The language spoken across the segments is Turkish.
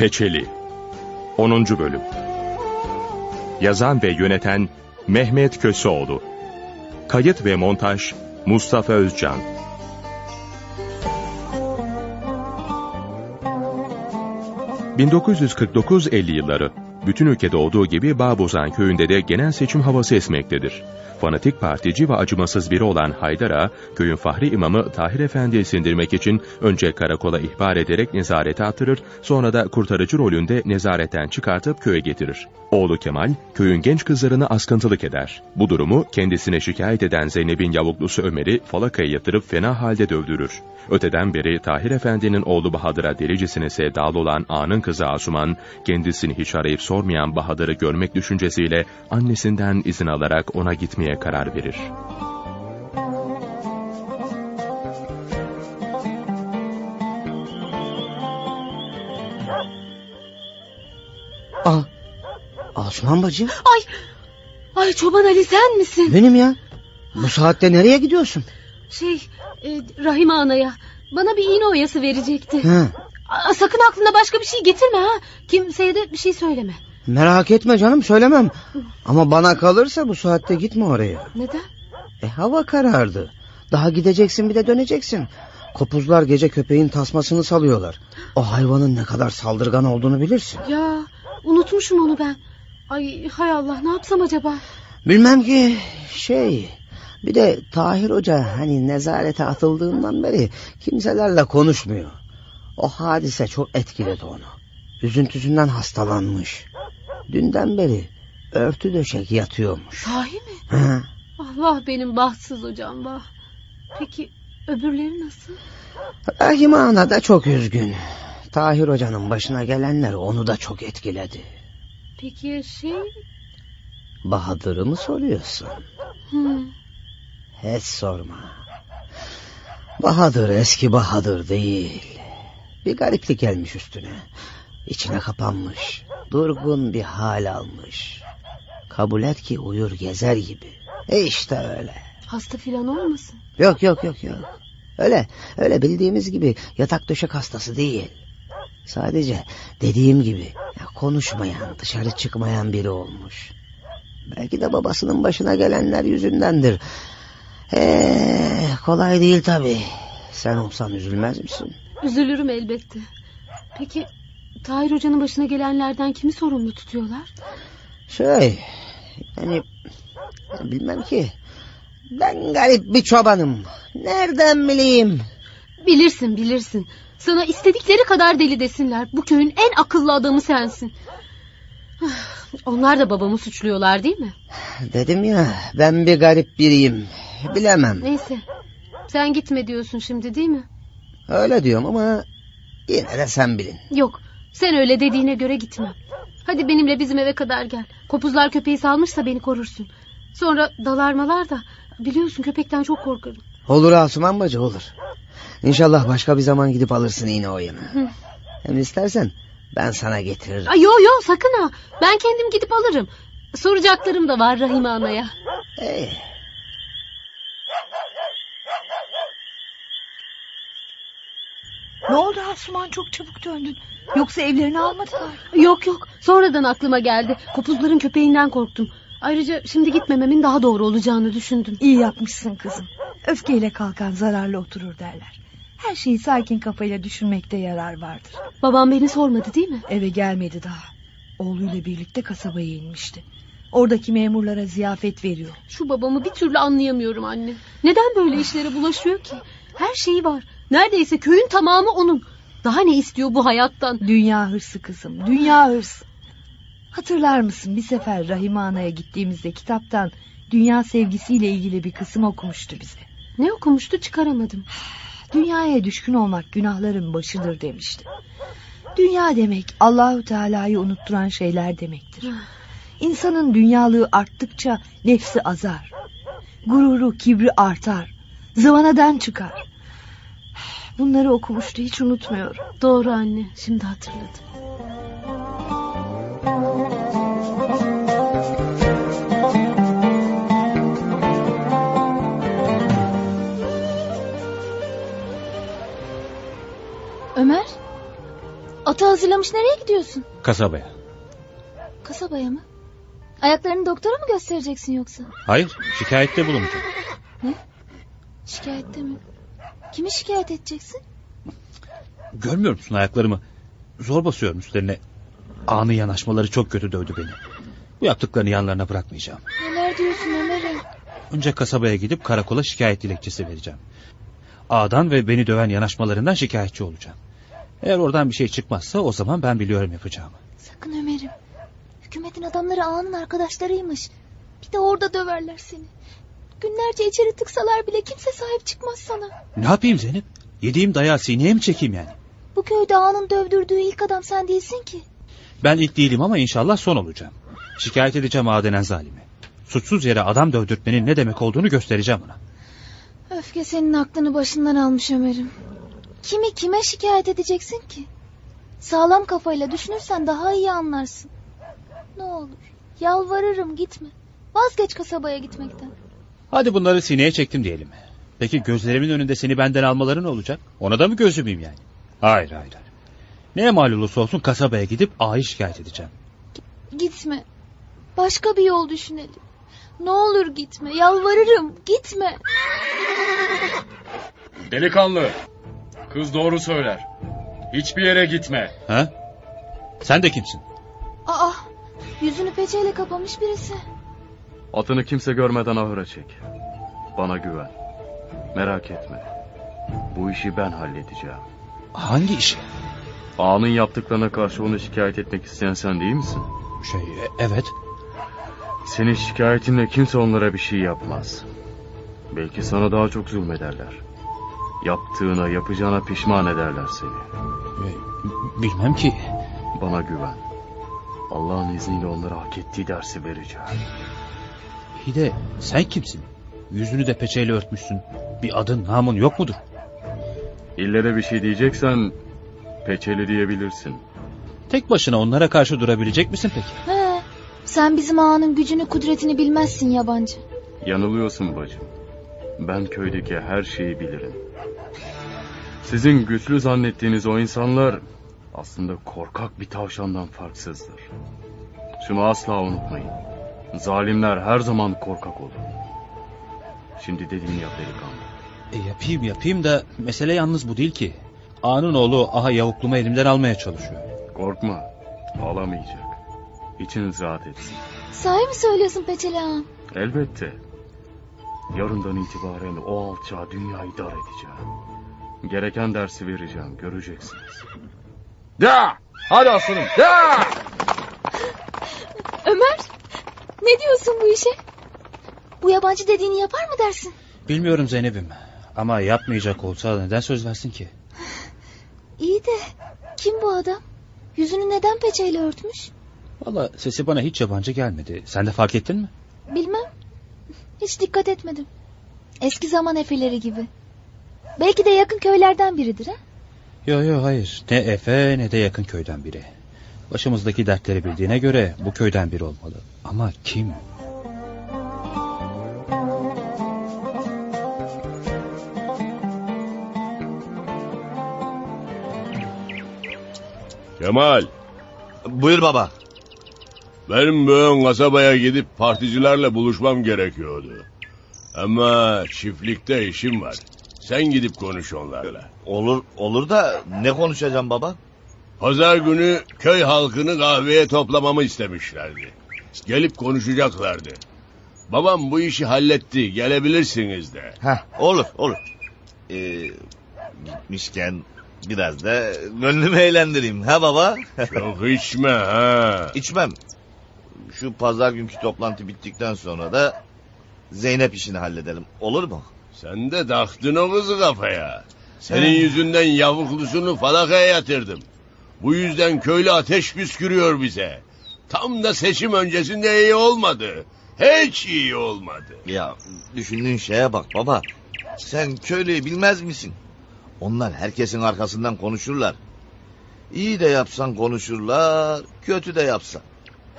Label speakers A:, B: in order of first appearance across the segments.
A: Peçeli 10. Bölüm Yazan ve yöneten Mehmet Köseoğlu Kayıt ve montaj Mustafa Özcan 1949-50 yılları bütün ülkede olduğu gibi Bağbozan köyünde de genel seçim havası esmektedir. Fanatik partici ve acımasız biri olan Haydar'a, köyün fahri imamı Tahir Efendi'yi sindirmek için önce karakola ihbar ederek nezarete attırır, sonra da kurtarıcı rolünde nezaretten çıkartıp köye getirir. Oğlu Kemal, köyün genç kızlarını askıntılık eder. Bu durumu kendisine şikayet eden Zeynep'in yavuklusu Ömer'i falakaya yatırıp fena halde dövdürür. Öteden beri Tahir Efendi'nin oğlu Bahadır'a delicesine sevdalı olan ağanın kızı Asuman, kendisini hiç arayıp sormayan Bahadır'ı görmek düşüncesiyle annesinden izin alarak ona gitmeye karar verir.
B: Aa, Asuman bacı.
C: Ay, ay Çoban Ali sen misin?
B: Benim ya. Bu saatte nereye gidiyorsun?
C: Şey, e, Rahime Ana'ya bana bir iğne oyası verecekti.
B: Ha,
C: sakın aklına başka bir şey getirme ha. Kimseye de bir şey söyleme.
B: Merak etme canım söylemem. Ama bana kalırsa bu saatte gitme oraya.
C: Neden?
B: E hava karardı. Daha gideceksin bir de döneceksin. Kopuzlar gece köpeğin tasmasını salıyorlar. O hayvanın ne kadar saldırgan olduğunu bilirsin.
C: Ya unutmuşum onu ben. Ay hay Allah ne yapsam acaba?
B: Bilmem ki şey... Bir de Tahir Hoca hani nezarete atıldığından beri kimselerle konuşmuyor. O hadise çok etkiledi onu. Üzüntüsünden hastalanmış. Dünden beri örtü döşek yatıyormuş.
C: Sahi mi?
B: Ha,
C: Ah vah benim bahtsız hocam vah. Peki öbürleri nasıl?
B: Rahime Ana da çok üzgün. Tahir Hoca'nın başına gelenler onu da çok etkiledi.
C: Peki ya şey?
B: Bahadır'ı mı soruyorsun?
C: Hmm.
B: Hiç sorma. Bahadır eski Bahadır değil. Bir gariplik gelmiş üstüne. İçine kapanmış. Durgun bir hal almış. Kabul et ki uyur gezer gibi. E işte öyle.
C: Hasta filan olmasın?
B: Yok yok yok yok. Öyle öyle bildiğimiz gibi yatak döşek hastası değil. Sadece dediğim gibi ya konuşmayan, dışarı çıkmayan biri olmuş. Belki de babasının başına gelenler yüzündendir. Ee, kolay değil tabii. Sen olsan üzülmez misin?
C: Üzülürüm elbette. Peki Tahir Hoca'nın başına gelenlerden kimi sorumlu tutuyorlar?
B: Şey, yani bilmem ki. Ben garip bir çobanım. Nereden bileyim?
C: Bilirsin bilirsin. Sana istedikleri kadar deli desinler. Bu köyün en akıllı adamı sensin. Onlar da babamı suçluyorlar değil mi?
B: Dedim ya ben bir garip biriyim. Bilemem.
C: Neyse. Sen gitme diyorsun şimdi değil mi?
B: Öyle diyorum ama yine de sen bilin.
C: Yok. Sen öyle dediğine göre gitmem. Hadi benimle bizim eve kadar gel. Kopuzlar köpeği salmışsa beni korursun. Sonra dalarmalar da biliyorsun köpekten çok korkarım.
B: Olur Asuman bacı olur. İnşallah başka bir zaman gidip alırsın yine o yanı. Hem istersen ben sana getiririm.
C: Ay yo yo sakın ha. Ben kendim gidip alırım. Soracaklarım da var Rahime Ana'ya.
B: Ee,
D: Ne oldu Asuman çok çabuk döndün. Yoksa evlerini almadılar.
C: Yok yok sonradan aklıma geldi. Kopuzların köpeğinden korktum. Ayrıca şimdi gitmememin daha doğru olacağını düşündüm.
D: İyi yapmışsın kızım. Öfkeyle kalkan zararlı oturur derler. Her şeyi sakin kafayla düşünmekte yarar vardır.
C: Babam beni sormadı değil mi?
D: Eve gelmedi daha. Oğluyla birlikte kasabaya inmişti. Oradaki memurlara ziyafet veriyor.
C: Şu babamı bir türlü anlayamıyorum anne. Neden böyle işlere bulaşıyor ki? Her şeyi var. Neredeyse köyün tamamı onun. Daha ne istiyor bu hayattan?
D: Dünya hırsı kızım, dünya hırsı. Hatırlar mısın bir sefer Rahime Ana'ya gittiğimizde kitaptan dünya sevgisiyle ilgili bir kısım okumuştu bize.
C: Ne okumuştu çıkaramadım.
D: Dünyaya düşkün olmak günahların başıdır demişti. Dünya demek Allahu Teala'yı unutturan şeyler demektir. İnsanın dünyalığı arttıkça nefsi azar. Gururu, kibri artar. Zıvanadan çıkar. Bunları okumuştu hiç unutmuyorum.
C: Doğru anne şimdi hatırladım.
E: Kahvaltı hazırlamış nereye gidiyorsun?
F: Kasabaya.
E: Kasabaya mı? Ayaklarını doktora mı göstereceksin yoksa?
F: Hayır şikayette bulunacağım.
E: Şikayette mi? Kimi şikayet edeceksin?
F: Görmüyor musun ayaklarımı? Zor basıyorum üstlerine. Anı yanaşmaları çok kötü dövdü beni. Bu yaptıklarını yanlarına bırakmayacağım.
E: Neler diyorsun Ömer'e?
F: Önce kasabaya gidip karakola şikayet dilekçesi vereceğim. Ağdan ve beni döven yanaşmalarından şikayetçi olacağım. Eğer oradan bir şey çıkmazsa o zaman ben biliyorum yapacağımı.
E: Sakın Ömer'im. Hükümetin adamları ağanın arkadaşlarıymış. Bir de orada döverler seni. Günlerce içeri tıksalar bile kimse sahip çıkmaz sana.
F: Ne yapayım Zeynep? Yediğim dayağı sineye mi çekeyim yani?
E: Bu köyde ağanın dövdürdüğü ilk adam sen değilsin ki.
F: Ben ilk değilim ama inşallah son olacağım. Şikayet edeceğim ağa denen zalimi. Suçsuz yere adam dövdürtmenin ne demek olduğunu göstereceğim ona.
E: Öfke senin aklını başından almış Ömer'im. Kimi kime şikayet edeceksin ki? Sağlam kafayla düşünürsen daha iyi anlarsın. Ne olur yalvarırım gitme. Vazgeç kasabaya gitmekten.
F: Hadi bunları sineye çektim diyelim. Peki gözlerimin önünde seni benden almaları ne olacak? Ona da mı gözümeyim yani? Hayır hayır. hayır. Neye mal olursa olsun kasabaya gidip ağayı şikayet edeceğim.
E: Gitme. Başka bir yol düşünelim. Ne olur gitme. Yalvarırım gitme.
G: Delikanlı. Kız doğru söyler. Hiçbir yere gitme.
F: Ha? Sen de kimsin?
E: Aa, yüzünü peçeyle kapamış birisi.
G: Atını kimse görmeden ahıra çek. Bana güven. Merak etme. Bu işi ben halledeceğim.
F: Hangi işi?
G: Ağanın yaptıklarına karşı onu şikayet etmek isteyen sen değil misin?
F: Şey e- evet.
G: Senin şikayetinle kimse onlara bir şey yapmaz. Belki sana daha çok zulmederler. Yaptığına, yapacağına pişman ederler seni.
F: E, Bilmem ki.
G: Bana güven. Allah'ın izniyle onlara hak ettiği dersi vereceğim.
F: İyi de sen kimsin? Yüzünü de peçeyle örtmüşsün. Bir adın namın yok mudur?
G: İlle de bir şey diyeceksen peçeli diyebilirsin.
F: Tek başına onlara karşı durabilecek misin peki?
E: He, sen bizim ağanın gücünü kudretini bilmezsin yabancı.
G: Yanılıyorsun bacım. Ben köydeki her şeyi bilirim. Sizin güçlü zannettiğiniz o insanlar aslında korkak bir tavşandan farksızdır. Şunu asla unutmayın. Zalimler her zaman korkak olur. Şimdi dediğini yap delikanlı.
F: E, yapayım yapayım da mesele yalnız bu değil ki. Ağanın oğlu aha yavuklumu elimden almaya çalışıyor.
G: Korkma. Alamayacak. İçiniz rahat etsin.
E: Sahi mi söylüyorsun peçeli ağam?
G: Elbette. Yarından itibaren o alçağı dünyayı dar edeceğim. Gereken dersi vereceğim. Göreceksiniz.
H: Ya! Hadi aslanım. Ya!
E: Ömer, ne diyorsun bu işe? Bu yabancı dediğini yapar mı dersin?
F: Bilmiyorum Zeynep'im. Ama yapmayacak olsa neden söz versin ki?
E: İyi de kim bu adam? Yüzünü neden peçeyle örtmüş?
F: Valla sesi bana hiç yabancı gelmedi. Sen de fark ettin mi?
E: Bilmem. Hiç dikkat etmedim. Eski zaman efeleri gibi. Belki de yakın köylerden biridir ha?
F: Yo yo hayır. Ne Efe ne de yakın köyden biri. Başımızdaki dertleri bildiğine göre bu köyden biri olmalı. Ama kim?
I: Kemal,
H: Buyur baba.
I: benim bugün kasabaya gidip particilerle buluşmam gerekiyordu. Ama çiftlikte işim var. Sen gidip konuş onlarla.
H: Olur olur da ne konuşacağım baba?
I: Pazar günü köy halkını kahveye toplamamı istemişlerdi. Gelip konuşacaklardı. Babam bu işi halletti. Gelebilirsiniz de.
H: Heh, olur olur. Ee, gitmişken biraz da gönlümü eğlendireyim ha baba?
I: Çok içme ha.
H: İçmem. Şu pazar günkü toplantı bittikten sonra da Zeynep işini halledelim. Olur mu?
I: Sen de taktın o kızı kafaya. Senin yüzünden yavuklusunu falakaya yatırdım. Bu yüzden köylü ateş püskürüyor bize. Tam da seçim öncesinde iyi olmadı. Hiç iyi olmadı.
H: Ya düşündüğün şeye bak baba. Sen köylüyü bilmez misin? Onlar herkesin arkasından konuşurlar. İyi de yapsan konuşurlar, kötü de yapsan.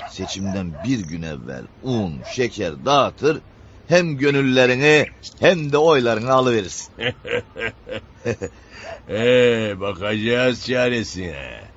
H: Seçimden bir gün evvel un, şeker dağıtır, hem gönüllerini hem de oylarını alıverirsin.
I: Ee, bakacağız çaresine.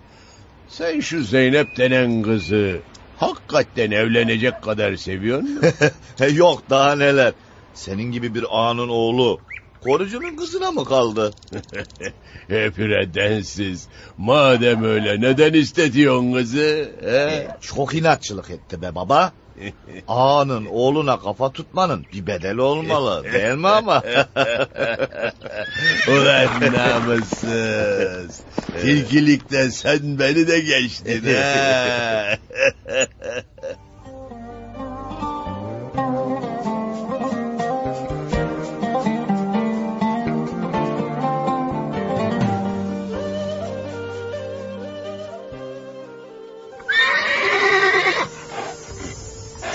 I: Sen şu Zeynep denen kızı hakikaten evlenecek kadar seviyor musun?
H: Yok daha neler. Senin gibi bir ağanın oğlu korucunun kızına mı kaldı?
I: Hepire densiz. Madem öyle neden istetiyorsun kızı? He?
H: Çok inatçılık etti be baba. Ağanın oğluna kafa tutmanın bir bedeli olmalı değil mi ama?
I: Ulan namussuz. Tilkilikte sen beni de geçtin ha.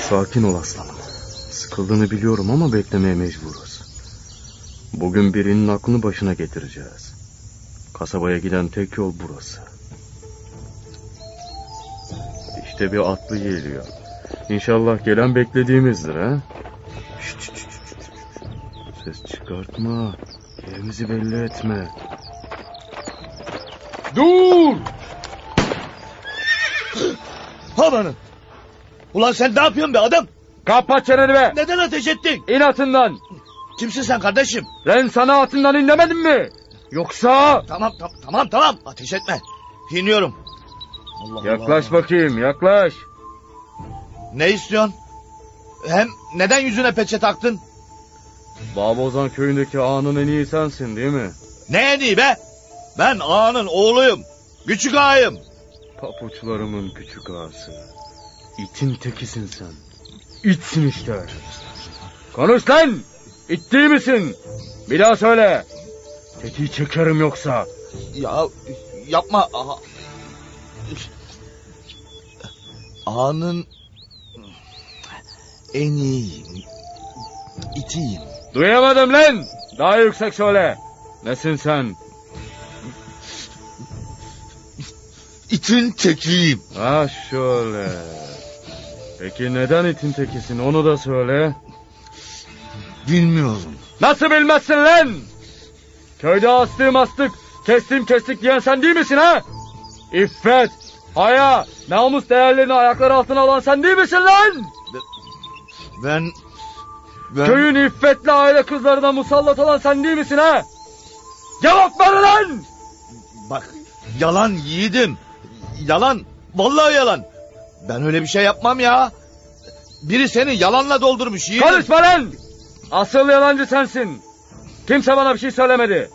G: Sakin ol aslanım. Sıkıldığını biliyorum ama beklemeye mecburuz. Bugün birinin aklını başına getireceğiz. Kasabaya giden tek yol burası. İşte bir atlı geliyor. İnşallah gelen beklediğimizdir ha. Şşt, şşt, şşt. Ses çıkartma. Yerimizi belli etme.
H: Dur! Havanın. Ulan sen ne yapıyorsun be adam?
J: Kapat çeneni be.
H: Neden ateş ettin?
J: İn atından.
H: Kimsin sen kardeşim?
J: Ben sana atından in demedim mi? Yoksa...
H: Tamam tam, tamam tamam ateş etme. İniyorum. Allah
J: Yaklaş
H: Allah.
J: bakayım yaklaş.
H: Ne istiyorsun? Hem neden yüzüne peçe taktın?
G: Babozan köyündeki ağanın en iyi sensin değil mi?
H: Ne en iyi be? Ben ağanın oğluyum. Küçük ağayım.
G: Papuçlarımın küçük ağası. İtin tekisin sen. İtsin işte.
J: Konuş lan. İt değil misin? Bir daha söyle.
G: Tetiği çekerim yoksa.
H: Ya yapma. Aha. Ağanın en iyiyim. İtiyim.
J: Duyamadım lan. Daha yüksek söyle.
G: Nesin sen?
H: İtin tekiyim.
G: Ha şöyle. Peki neden itin tekisin onu da söyle.
H: Bilmiyorum.
J: Nasıl bilmezsin lan? Köyde astığım astık, kestim kestik diyen sen değil misin ha? İffet, haya, namus değerlerini ayaklar altına alan sen değil misin lan?
H: Ben... Ben...
J: Köyün iffetli aile kızlarına musallat olan sen değil misin ha? Cevap ver lan!
H: Bak yalan yiğidim. Yalan. Vallahi yalan. Ben öyle bir şey yapmam ya. Biri seni yalanla doldurmuş yiğidim.
J: Konuşma lan! Asıl yalancı sensin. Kimse bana bir şey söylemedi.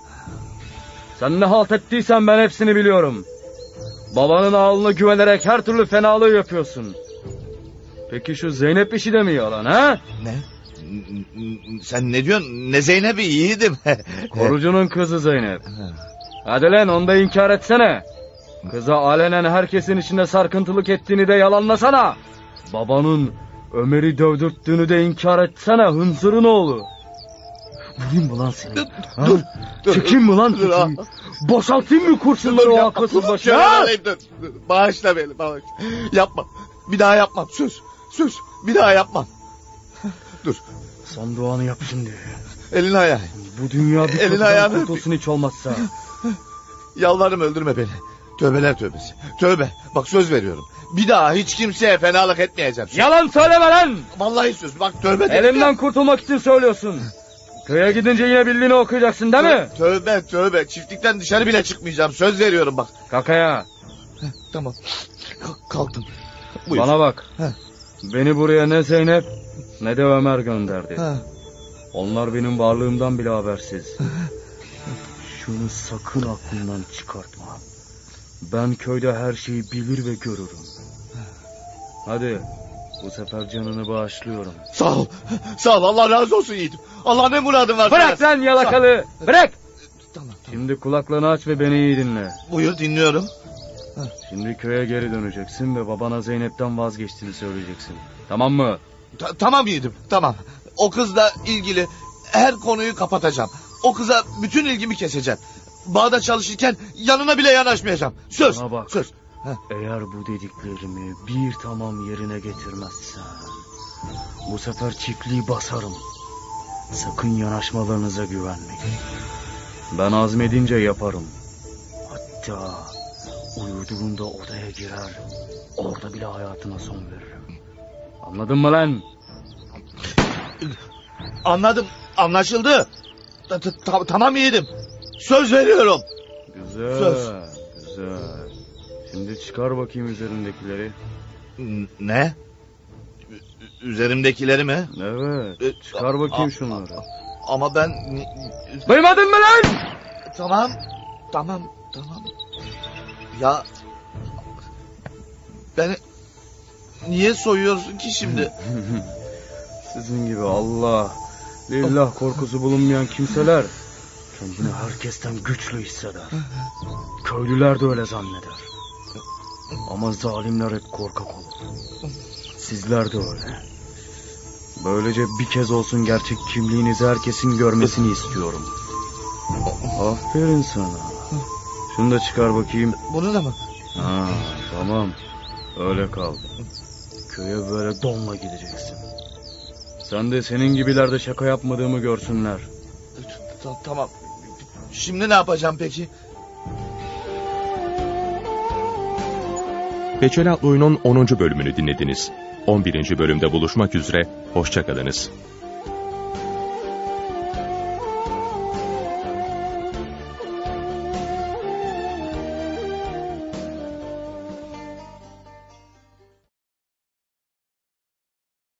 J: Sen ne halt ettiysen ben hepsini biliyorum. Babanın ağlına güvenerek her türlü fenalığı yapıyorsun. Peki şu Zeynep işi de mi yalan ha?
H: Ne? Sen ne diyorsun? Ne Zeynep'i yiğidim.
G: Korucunun kızı Zeynep. Hadi lan onu da inkar etsene. Kıza alenen herkesin içinde sarkıntılık ettiğini de yalanlasana. Babanın Ömer'i dövdürttüğünü de inkar etsene hınzırın oğlu. Vurayım mı lan seni? Ha? Çekeyim mi lan çekeyim? Boşaltayım mı kurşunları o akılsız.
H: Dur, Bağışla beni bağışla. Yapma. Bir daha yapmam. Söz. Söz. Bir daha yapmam. Dur.
G: Son duanı yap şimdi.
H: Elini ayağını.
G: Bu dünya bir
H: Elini ayağını
G: kurtulsun hiç olmazsa.
H: Yalvarırım öldürme beni. Tövbeler tövbesi. Tövbe. Bak söz veriyorum. Bir daha hiç kimseye fenalık etmeyeceğim.
J: Yalan söyleme lan!
H: Vallahi söz. Bak tövbe. de-
J: Elimden kurtulmak için söylüyorsun. Köye gidince yine bildiğini okuyacaksın değil mi?
H: Tövbe tövbe. Çiftlikten dışarı bile çıkmayacağım. Söz veriyorum bak.
J: Kakaya
H: Tamam. Kalk- Kalktım. Buyur.
G: Bana bak.
H: Heh.
G: Beni buraya ne Zeynep ne de Ömer gönderdi. Onlar benim varlığımdan bile habersiz. Şunu sakın aklından çıkartma. Ben köyde her şeyi bilir ve görürüm. Hadi bu sefer canını bağışlıyorum.
H: Sağ ol. Sağ ol. Allah razı olsun yiğidim. Allah ne muradın var.
J: Bırak lan yalakalı! Bırak!
H: Tamam.
G: Şimdi kulaklarını aç ve beni iyi dinle.
H: Buyur dinliyorum.
G: Şimdi köye geri döneceksin ve babana Zeynep'ten vazgeçtiğini söyleyeceksin. Tamam mı?
H: Ta- tamam yiğidim. Tamam. O kızla ilgili her konuyu kapatacağım. O kıza bütün ilgimi keseceğim. Bağda çalışırken yanına bile yanaşmayacağım. Söz.
G: Bana bak.
H: Söz.
G: Eğer bu dediklerimi bir tamam yerine getirmezsen... ...bu sefer çiftliği basarım. Sakın yanaşmalarınıza güvenmeyin. Ben azmedince yaparım. Hatta uyuduğunda odaya girer. Orada bile hayatına son veririm. Anladın mı lan?
H: Anladım. Anlaşıldı. Ta- ta- ta- tamam yiğidim. Söz veriyorum.
G: Güzel.
H: Söz.
G: Güzel. Şimdi çıkar bakayım üzerindekileri.
H: Ne? Üzerimdekileri mi?
G: Evet.
H: E,
G: Çıkar bakayım şunları.
H: Ama ben...
G: Duymadın mı lan?
H: Tamam. Tamam. Tamam. Ya... Beni... Niye soyuyorsun ki şimdi?
G: Sizin gibi Allah, lillah korkusu bulunmayan kimseler kendini herkesten güçlü hisseder. Köylüler de öyle zanneder. Ama zalimler hep korkak olur. Sizler de öyle. Böylece bir kez olsun gerçek kimliğinizi herkesin görmesini istiyorum. Aferin sana. Şunu da çıkar bakayım.
H: Bunu da mı?
G: Ha, tamam. Öyle kal. Köye böyle donla gideceksin. Sen de senin gibiler de şaka yapmadığımı görsünler.
H: Ta- tamam. Şimdi ne yapacağım peki?
K: Peçeli adlı oyunun 10. bölümünü dinlediniz. 11. bölümde buluşmak üzere, hoşçakalınız.